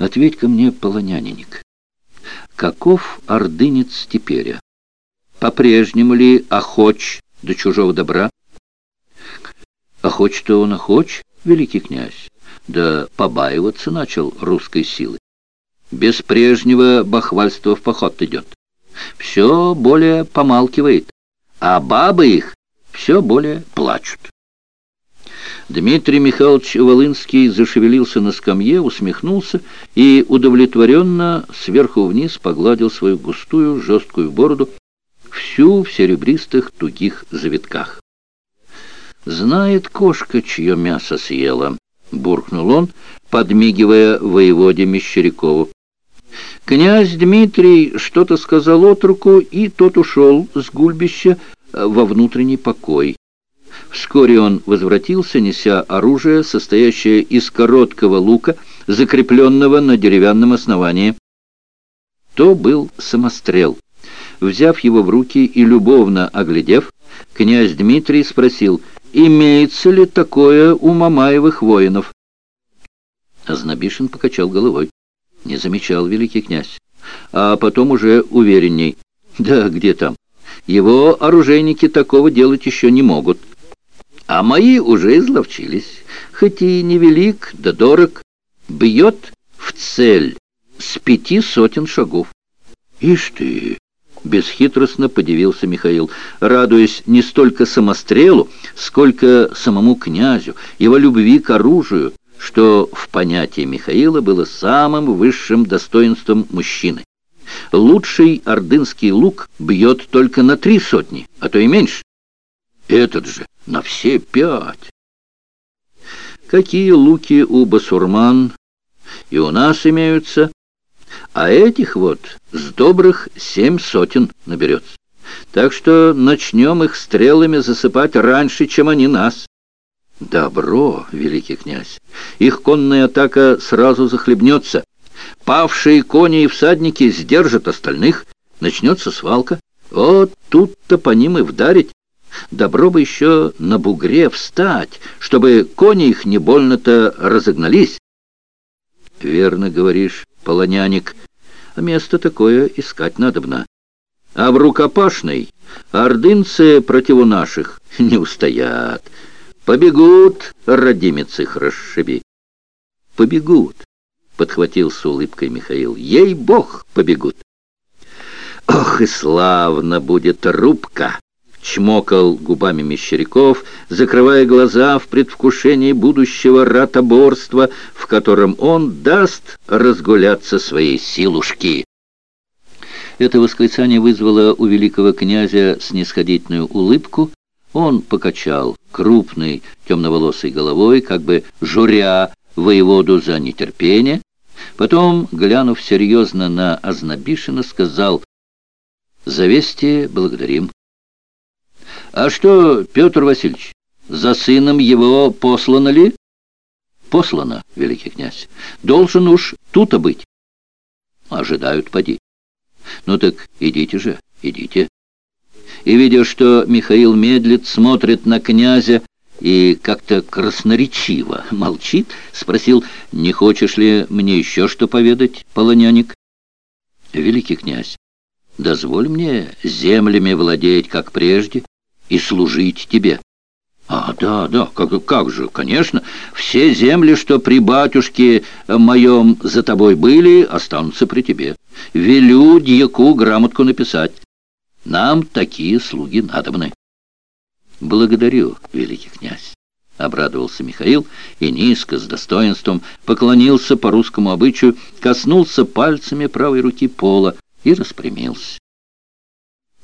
Ответь-ка мне, полонянинник, каков ордынец теперь? По-прежнему ли охоч до чужого добра? Охоч-то он охоч, великий князь, да побаиваться начал русской силы. Без прежнего бахвальства в поход идет. Все более помалкивает, а бабы их все более плачут. Дмитрий Михайлович Волынский зашевелился на скамье, усмехнулся и удовлетворенно сверху вниз погладил свою густую жесткую бороду, всю в серебристых тугих завитках. «Знает кошка, чье мясо съела», — буркнул он, подмигивая воеводе Мещерякову. Князь Дмитрий что-то сказал отруку, и тот ушел с гульбища во внутренний покой. Вскоре он возвратился, неся оружие, состоящее из короткого лука, закрепленного на деревянном основании. То был самострел. Взяв его в руки и любовно оглядев, князь Дмитрий спросил, имеется ли такое у Мамаевых воинов. Ознобишин покачал головой. Не замечал великий князь. А потом уже уверенней. Да где там? Его оружейники такого делать еще не могут. А мои уже изловчились, хоть и невелик, да дорог, бьет в цель с пяти сотен шагов. Ишь ты! Бесхитростно подивился Михаил, радуясь не столько самострелу, сколько самому князю, его любви к оружию, что в понятии Михаила было самым высшим достоинством мужчины. Лучший ордынский лук бьет только на три сотни, а то и меньше. Этот же на все пять. Какие луки у басурман и у нас имеются, а этих вот с добрых семь сотен наберется. Так что начнем их стрелами засыпать раньше, чем они нас. Добро, великий князь, их конная атака сразу захлебнется. Павшие кони и всадники сдержат остальных, начнется свалка. Вот тут-то по ним и вдарить. Добро бы еще на бугре встать, чтобы кони их не больно-то разогнались. Верно говоришь, полоняник, а место такое искать надобно. А в рукопашной ордынцы против наших не устоят. Побегут, родимец их расшиби. Побегут, подхватил с улыбкой Михаил. Ей-бог, побегут. Ох, и славно будет рубка! Чмокал губами Мещеряков, закрывая глаза в предвкушении будущего ратоборства, в котором он даст разгуляться своей силушки. Это восклицание вызвало у великого князя снисходительную улыбку. Он покачал крупной темноволосой головой, как бы журя воеводу за нетерпение. Потом, глянув серьезно на Ознобишина, сказал «За вести благодарим». «А что, Петр Васильевич, за сыном его послано ли?» «Послано, великий князь. Должен уж тут быть». «Ожидают, поди». «Ну так идите же, идите». И, видя, что Михаил медлит, смотрит на князя и как-то красноречиво молчит, спросил, «Не хочешь ли мне еще что поведать, полоняник?» «Великий князь, дозволь мне землями владеть, как прежде» и служить тебе». «А, да, да, как, как же, конечно, все земли, что при батюшке моем за тобой были, останутся при тебе. Велю дьяку грамотку написать. Нам такие слуги надобны». «Благодарю, великий князь», — обрадовался Михаил и низко, с достоинством, поклонился по русскому обычаю, коснулся пальцами правой руки пола и распрямился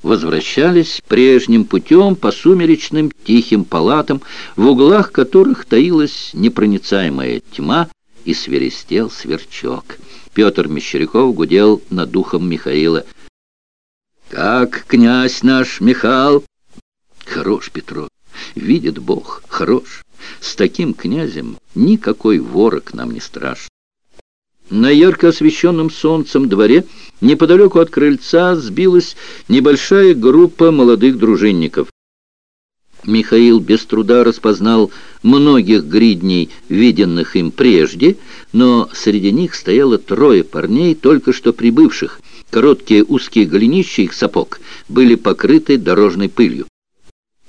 возвращались прежним путем по сумеречным тихим палатам, в углах которых таилась непроницаемая тьма и свиристел сверчок. Петр Мещеряков гудел над духом Михаила. «Как князь наш Михал?» «Хорош, Петро, видит Бог, хорош. С таким князем никакой ворог нам не страшен». На ярко освещенном солнцем дворе неподалеку от крыльца сбилась небольшая группа молодых дружинников. Михаил без труда распознал многих гридней, виденных им прежде, но среди них стояло трое парней, только что прибывших. Короткие узкие голенища их сапог были покрыты дорожной пылью.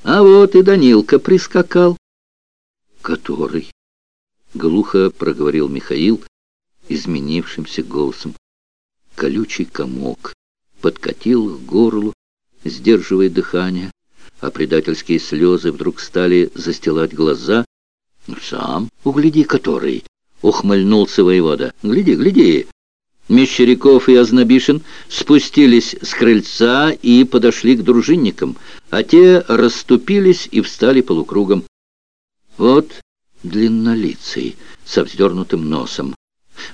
А вот и Данилка прискакал. «Который?» — глухо проговорил Михаил изменившимся голосом. Колючий комок подкатил к горлу, сдерживая дыхание а предательские слезы вдруг стали застилать глаза. «Ну, «Сам угляди который!» — ухмыльнулся воевода. «Гляди, гляди!» Мещеряков и Ознобишин спустились с крыльца и подошли к дружинникам, а те расступились и встали полукругом. Вот длиннолицый, со вздернутым носом,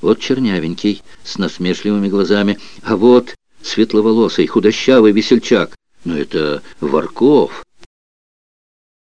вот чернявенький, с насмешливыми глазами, а вот светловолосый, худощавый весельчак, но это Варков,